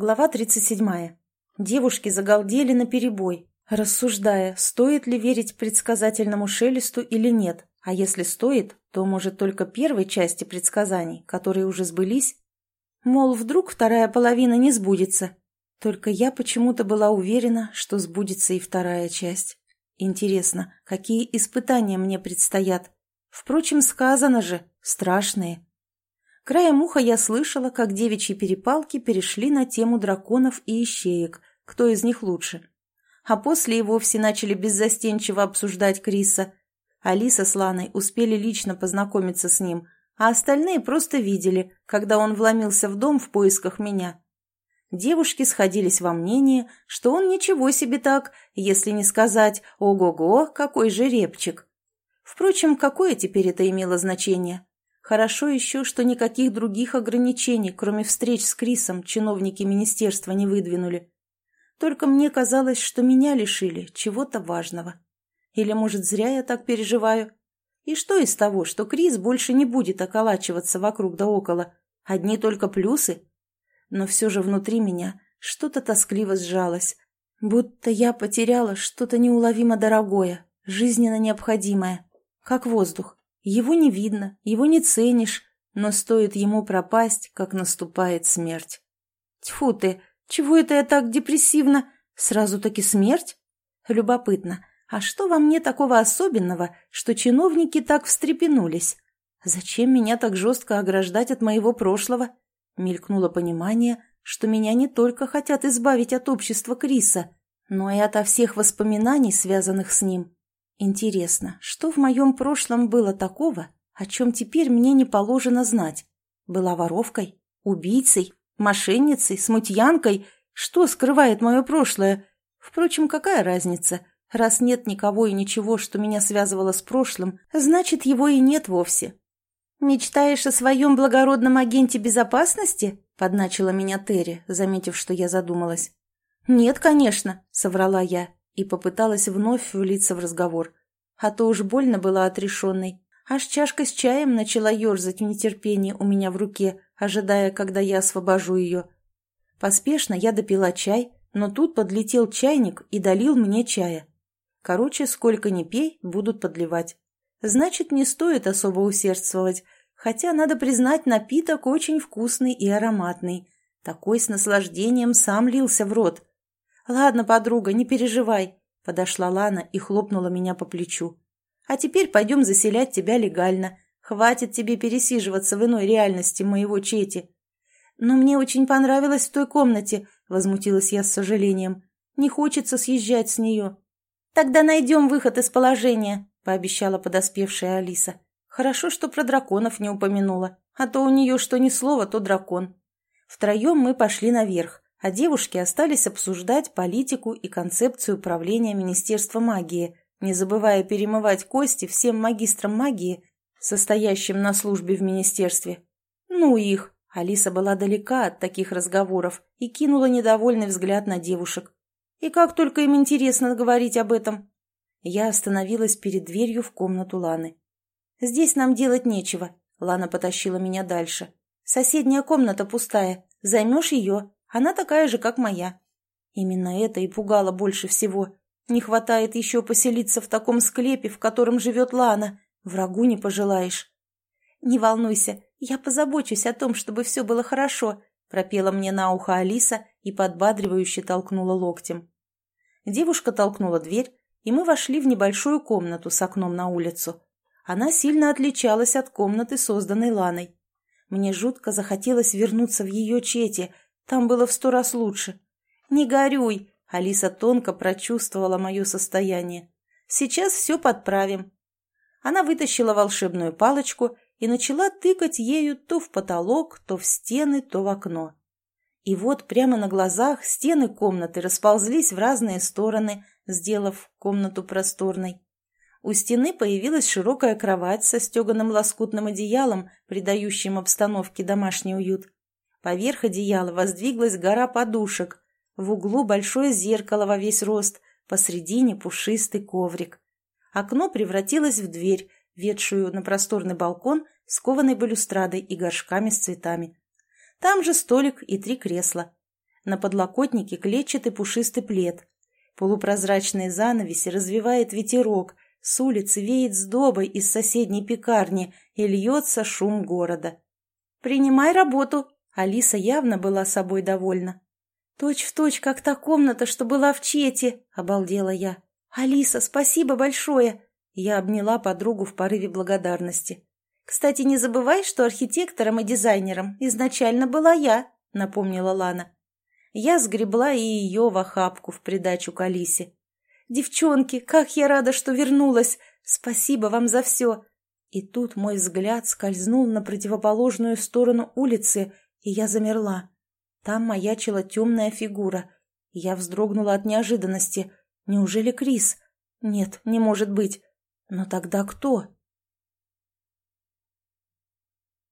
Глава 37. Девушки загалдели наперебой, рассуждая, стоит ли верить предсказательному шелесту или нет, а если стоит, то, может, только первой части предсказаний, которые уже сбылись. Мол, вдруг вторая половина не сбудется. Только я почему-то была уверена, что сбудется и вторая часть. Интересно, какие испытания мне предстоят? Впрочем, сказано же, страшные. Краем уха я слышала, как девичьи перепалки перешли на тему драконов и ищеек, кто из них лучше. А после и вовсе начали беззастенчиво обсуждать Криса. Алиса с Ланой успели лично познакомиться с ним, а остальные просто видели, когда он вломился в дом в поисках меня. Девушки сходились во мнении, что он ничего себе так, если не сказать «Ого-го, какой же репчик!». Впрочем, какое теперь это имело значение? Хорошо еще, что никаких других ограничений, кроме встреч с Крисом, чиновники министерства не выдвинули. Только мне казалось, что меня лишили чего-то важного. Или, может, зря я так переживаю? И что из того, что Крис больше не будет околачиваться вокруг да около? Одни только плюсы? Но все же внутри меня что-то тоскливо сжалось, будто я потеряла что-то неуловимо дорогое, жизненно необходимое, как воздух. Его не видно, его не ценишь, но стоит ему пропасть, как наступает смерть. Тьфу ты, чего это я так депрессивно? Сразу-таки смерть? Любопытно, а что во мне такого особенного, что чиновники так встрепенулись? Зачем меня так жестко ограждать от моего прошлого? Мелькнуло понимание, что меня не только хотят избавить от общества Криса, но и ото всех воспоминаний, связанных с ним. Интересно, что в моем прошлом было такого, о чем теперь мне не положено знать? Была воровкой? Убийцей? Мошенницей? Смутьянкой? Что скрывает мое прошлое? Впрочем, какая разница? Раз нет никого и ничего, что меня связывало с прошлым, значит, его и нет вовсе. «Мечтаешь о своем благородном агенте безопасности?» — подначила меня Терри, заметив, что я задумалась. «Нет, конечно», — соврала я и попыталась вновь влиться в разговор. А то уж больно была отрешенной. Аж чашка с чаем начала ерзать в нетерпении у меня в руке, ожидая, когда я освобожу ее. Поспешно я допила чай, но тут подлетел чайник и долил мне чая. Короче, сколько ни пей, будут подливать. Значит, не стоит особо усердствовать, хотя, надо признать, напиток очень вкусный и ароматный. Такой с наслаждением сам лился в рот. «Ладно, подруга, не переживай», — подошла Лана и хлопнула меня по плечу. «А теперь пойдем заселять тебя легально. Хватит тебе пересиживаться в иной реальности моего Чети». «Но мне очень понравилось в той комнате», — возмутилась я с сожалением. «Не хочется съезжать с нее». «Тогда найдем выход из положения», — пообещала подоспевшая Алиса. «Хорошо, что про драконов не упомянула, а то у нее что ни слова, то дракон». Втроем мы пошли наверх, а девушки остались обсуждать политику и концепцию управления Министерства магии, не забывая перемывать кости всем магистрам магии, состоящим на службе в министерстве. Ну их! Алиса была далека от таких разговоров и кинула недовольный взгляд на девушек. И как только им интересно говорить об этом. Я остановилась перед дверью в комнату Ланы. «Здесь нам делать нечего», — Лана потащила меня дальше. «Соседняя комната пустая. Займешь ее, она такая же, как моя. Именно это и пугало больше всего. Не хватает еще поселиться в таком склепе, в котором живет Лана. Врагу не пожелаешь. «Не волнуйся, я позабочусь о том, чтобы все было хорошо», пропела мне на ухо Алиса и подбадривающе толкнула локтем. Девушка толкнула дверь, и мы вошли в небольшую комнату с окном на улицу. Она сильно отличалась от комнаты, созданной Ланой. Мне жутко захотелось вернуться в ее чете, там было в сто раз лучше. «Не горюй!» — Алиса тонко прочувствовала мое состояние. «Сейчас все подправим». Она вытащила волшебную палочку и начала тыкать ею то в потолок, то в стены, то в окно. И вот прямо на глазах стены комнаты расползлись в разные стороны, сделав комнату просторной. У стены появилась широкая кровать со стеганым лоскутным одеялом, придающим обстановке домашний уют. Поверх одеяла воздвиглась гора подушек. В углу большое зеркало во весь рост, посредине пушистый коврик. Окно превратилось в дверь, ведшую на просторный балкон с кованой балюстрадой и горшками с цветами. Там же столик и три кресла. На подлокотнике клетчатый пушистый плед. Полупрозрачные занавеси развивает ветерок, с улицы веет сдобой из соседней пекарни и льется шум города. «Принимай работу!» Алиса явно была собой довольна. «Точь в точь, как та комната, что была в Чете!» — обалдела я. «Алиса, спасибо большое!» Я обняла подругу в порыве благодарности. «Кстати, не забывай, что архитектором и дизайнером изначально была я», — напомнила Лана. Я сгребла и ее в охапку в придачу к Алисе. «Девчонки, как я рада, что вернулась! Спасибо вам за все!» И тут мой взгляд скользнул на противоположную сторону улицы, и я замерла. Там маячила темная фигура. Я вздрогнула от неожиданности. Неужели Крис? Нет, не может быть. Но тогда кто?